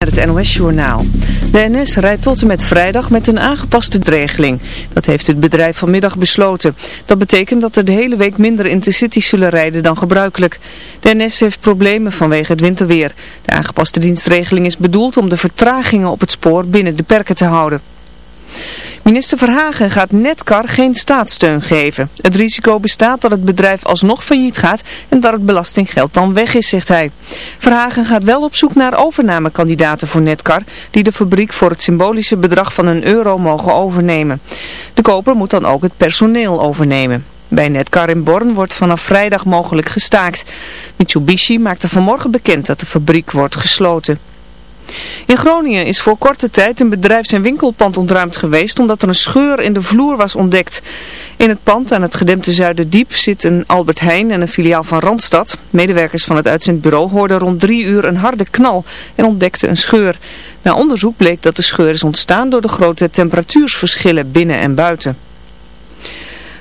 Het NOS-journaal. De NS rijdt tot en met vrijdag met een aangepaste regeling. Dat heeft het bedrijf vanmiddag besloten. Dat betekent dat er de hele week minder intercities zullen rijden dan gebruikelijk. De NS heeft problemen vanwege het winterweer. De aangepaste dienstregeling is bedoeld om de vertragingen op het spoor binnen de perken te houden. Minister Verhagen gaat Netcar geen staatssteun geven. Het risico bestaat dat het bedrijf alsnog failliet gaat en dat het belastinggeld dan weg is, zegt hij. Verhagen gaat wel op zoek naar overnamekandidaten voor Netcar, die de fabriek voor het symbolische bedrag van een euro mogen overnemen. De koper moet dan ook het personeel overnemen. Bij Netcar in Born wordt vanaf vrijdag mogelijk gestaakt. Mitsubishi maakte vanmorgen bekend dat de fabriek wordt gesloten. In Groningen is voor korte tijd een bedrijfs- en winkelpand ontruimd geweest omdat er een scheur in de vloer was ontdekt. In het pand aan het gedempte Zuiderdiep zit een Albert Heijn en een filiaal van Randstad. Medewerkers van het uitzendbureau hoorden rond drie uur een harde knal en ontdekten een scheur. Na onderzoek bleek dat de scheur is ontstaan door de grote temperatuursverschillen binnen en buiten.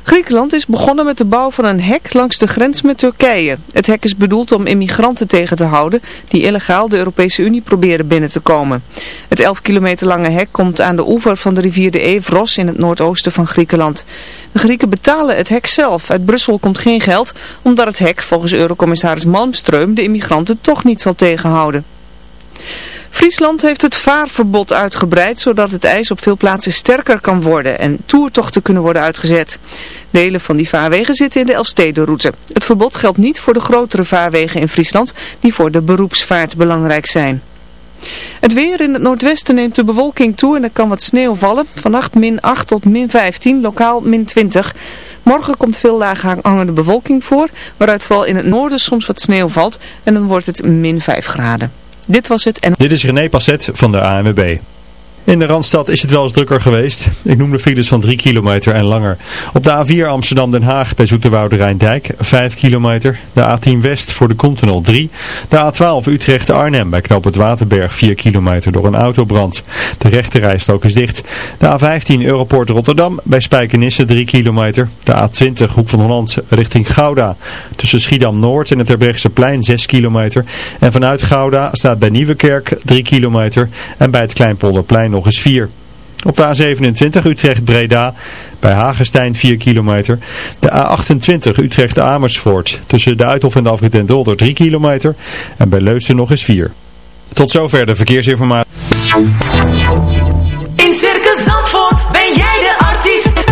Griekenland is begonnen met de bouw van een hek langs de grens met Turkije. Het hek is bedoeld om immigranten tegen te houden die illegaal de Europese Unie proberen binnen te komen. Het 11 kilometer lange hek komt aan de oever van de rivier de Evros in het noordoosten van Griekenland. De Grieken betalen het hek zelf. Uit Brussel komt geen geld omdat het hek volgens eurocommissaris Malmström de immigranten toch niet zal tegenhouden. Friesland heeft het vaarverbod uitgebreid, zodat het ijs op veel plaatsen sterker kan worden en toertochten kunnen worden uitgezet. Delen van die vaarwegen zitten in de Elfstedenroute. Het verbod geldt niet voor de grotere vaarwegen in Friesland, die voor de beroepsvaart belangrijk zijn. Het weer in het noordwesten neemt de bewolking toe en er kan wat sneeuw vallen. Vannacht min 8 tot min 15, lokaal min 20. Morgen komt veel laag hangende bewolking voor, waaruit vooral in het noorden soms wat sneeuw valt en dan wordt het min 5 graden. Dit was het en... Dit is René Passet van de ANWB. In de Randstad is het wel eens drukker geweest. Ik noem de files van 3 kilometer en langer. Op de A4 Amsterdam-Den Haag bij Zoeterwoude Rijndijk 5 kilometer. De A10 West voor de Continental 3. De A12 Utrecht-Arnhem bij Knoop het Waterberg 4 kilometer door een autobrand. De rechterrijstok is dicht. De A15 Europoort Rotterdam bij Spijkenisse 3 kilometer. De A20 Hoek van Holland richting Gouda. Tussen Schiedam-Noord en het Terbrechtseplein plein 6 kilometer. En vanuit Gouda staat bij Nieuwekerk 3 kilometer. En bij het Kleinpolderplein nog eens 4. Op de A27 Utrecht-Breda bij Hagenstein 4 kilometer. De A28 Utrecht-Amersfoort tussen de Uithof en de afrit en Dolder 3 kilometer. En bij Leusden nog eens 4. Tot zover de verkeersinformatie. In Circus Zandvoort ben jij de artiest.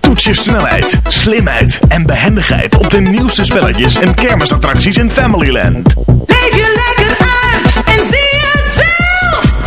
Toets je snelheid, slimheid en behendigheid op de nieuwste spelletjes en kermisattracties in Familyland. Leef je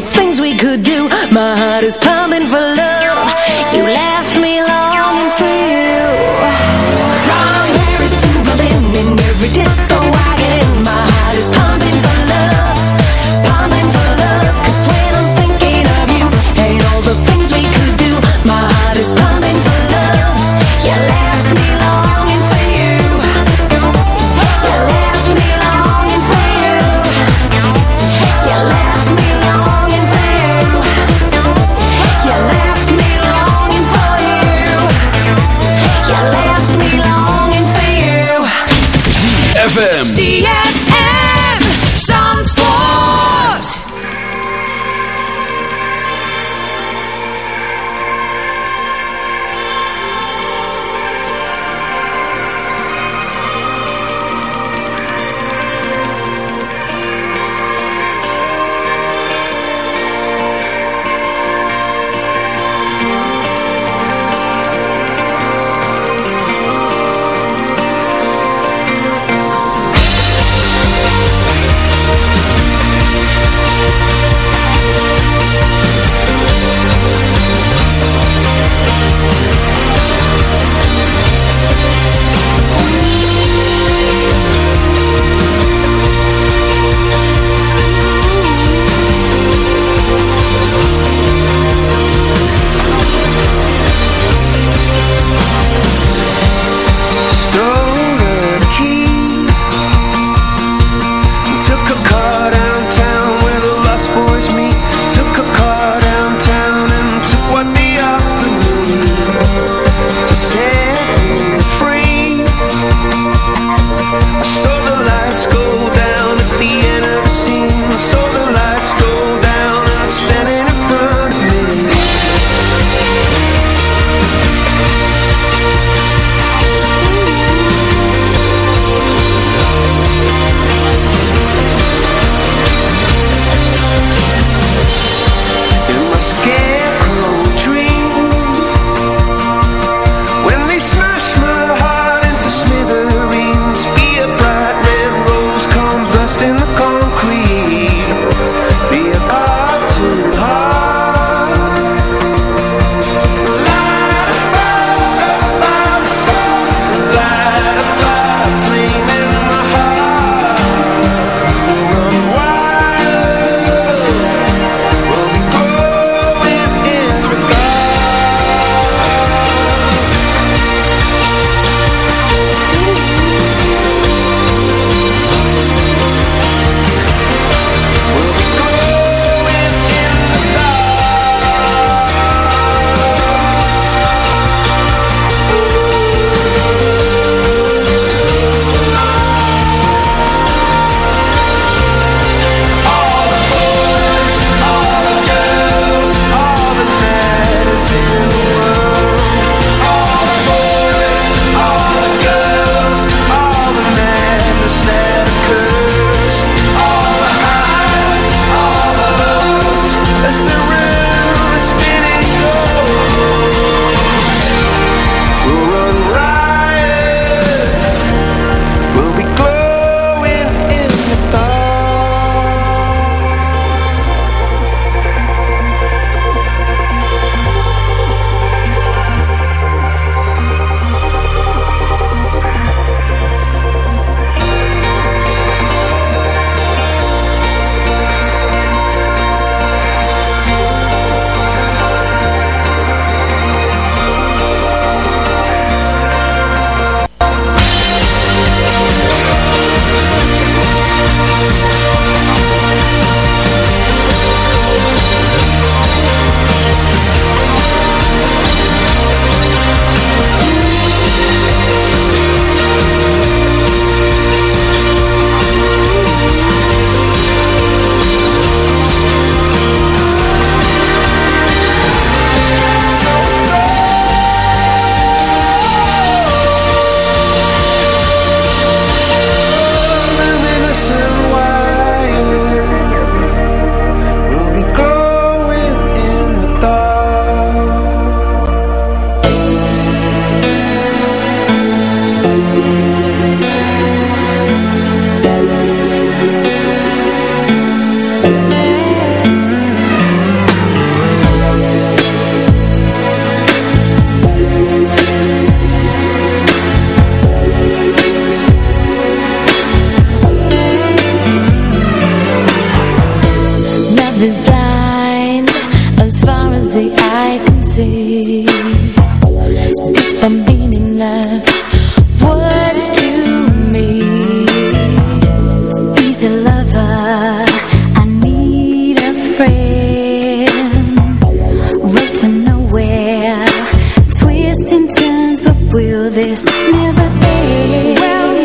The things we could do, this never ends. Well,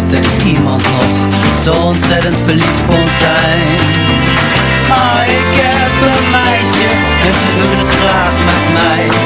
dat er iemand nog zo ontzettend verliefd kon zijn. Maar ik heb een meisje en ze doet het graag met mij.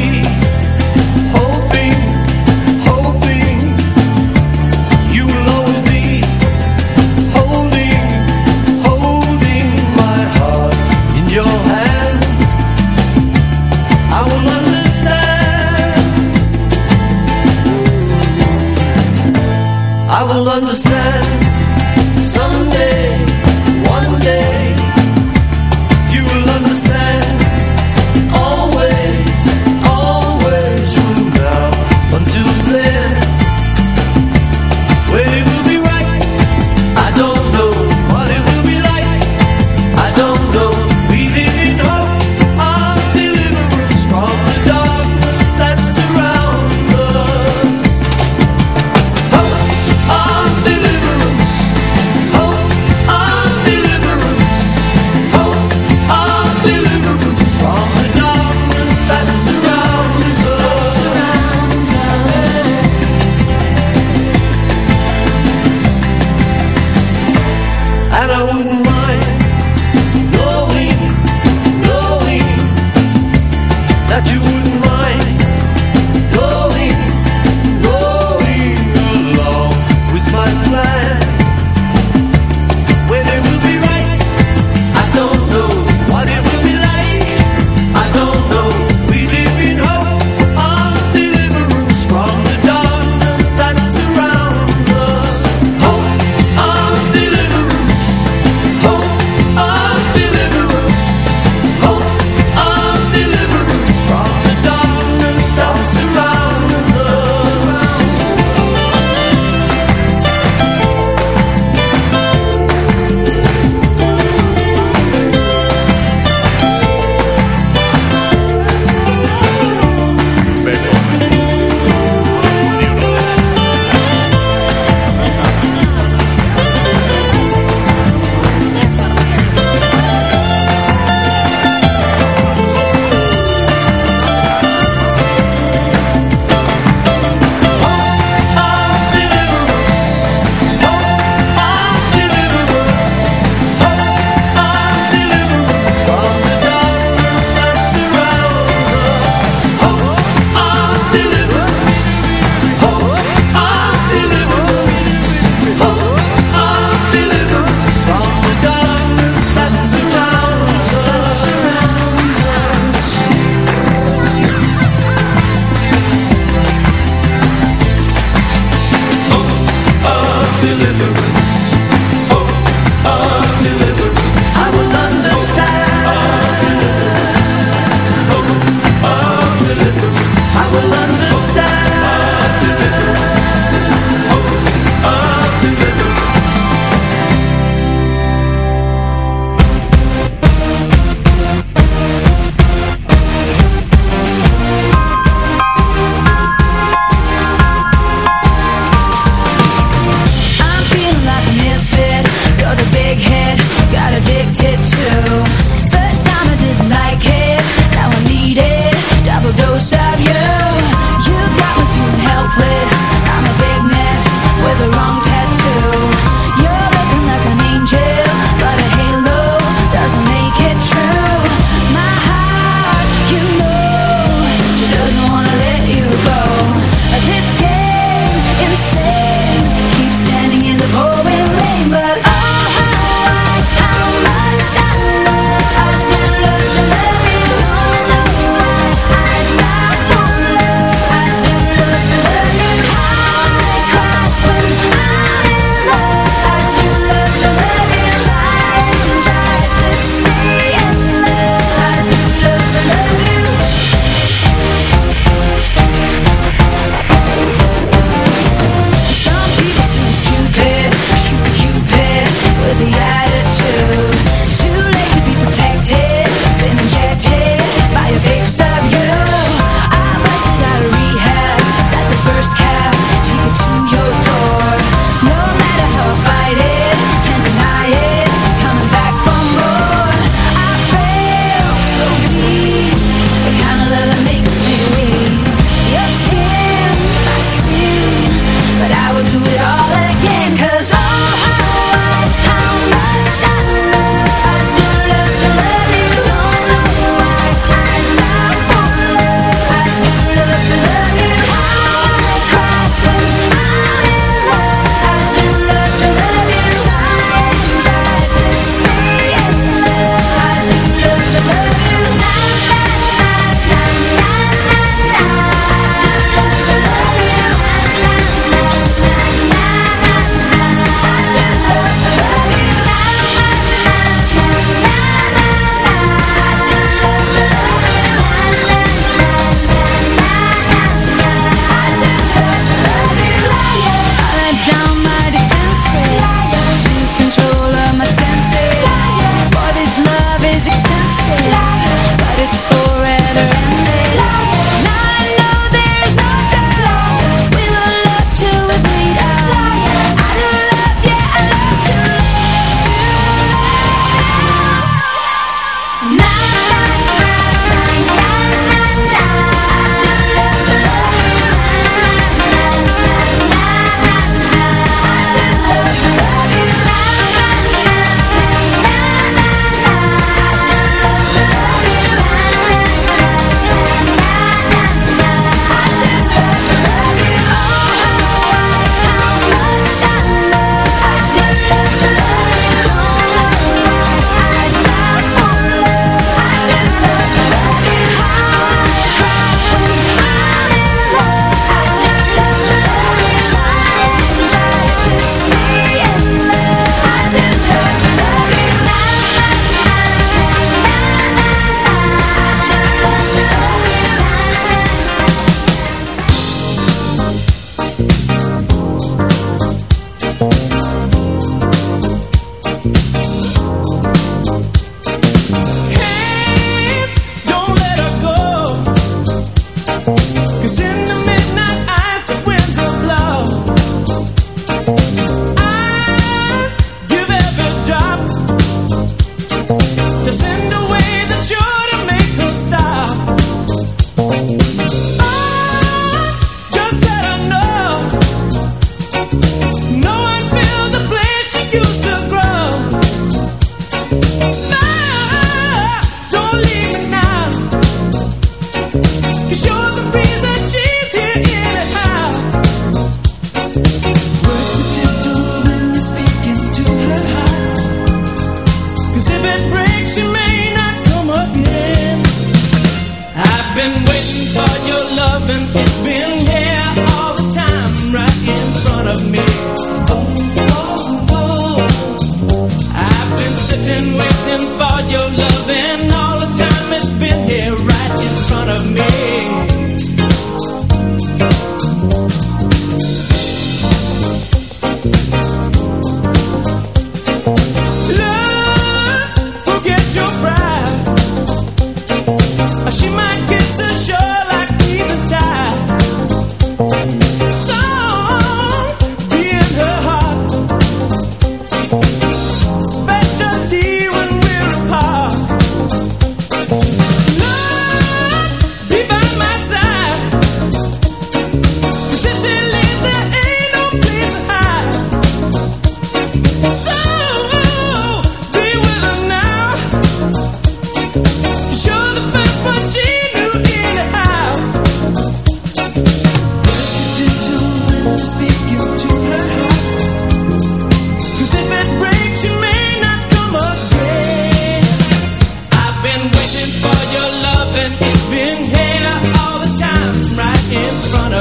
I will understand.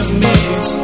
of me.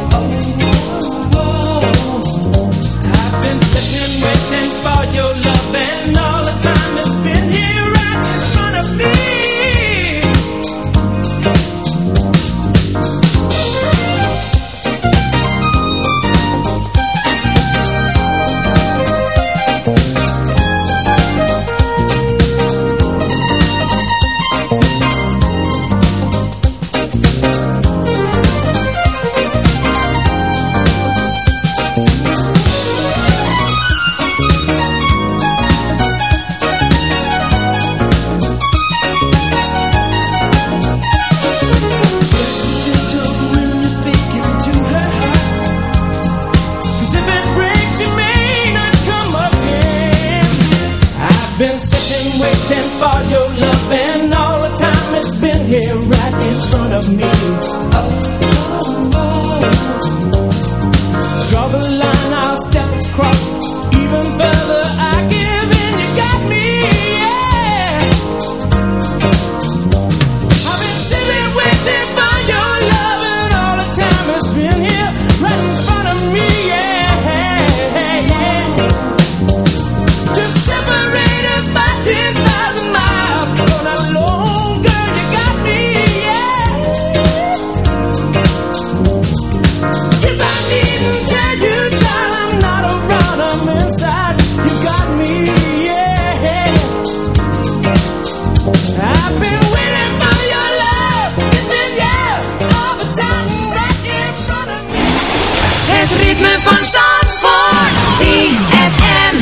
songs for TFM.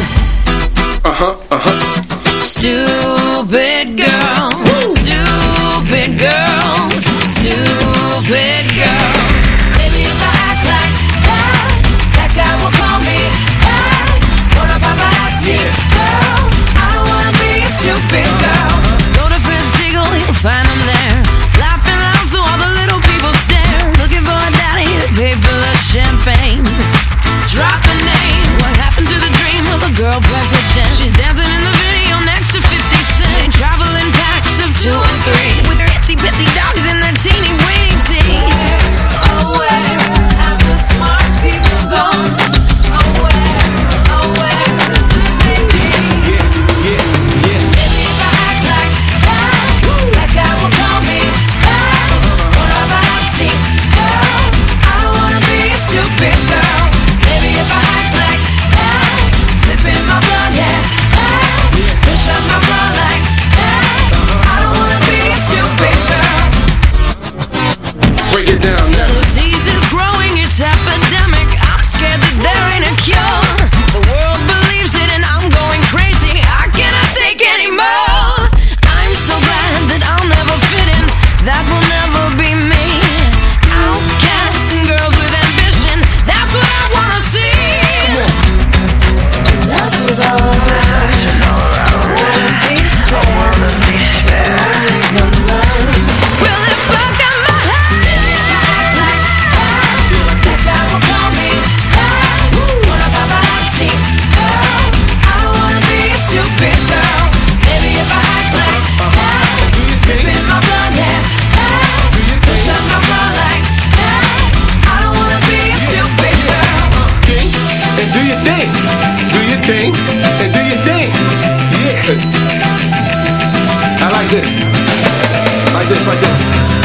Uh-huh, uh-huh. thing, do your thing, and do your thing. Yeah. I like this. Like this, like this.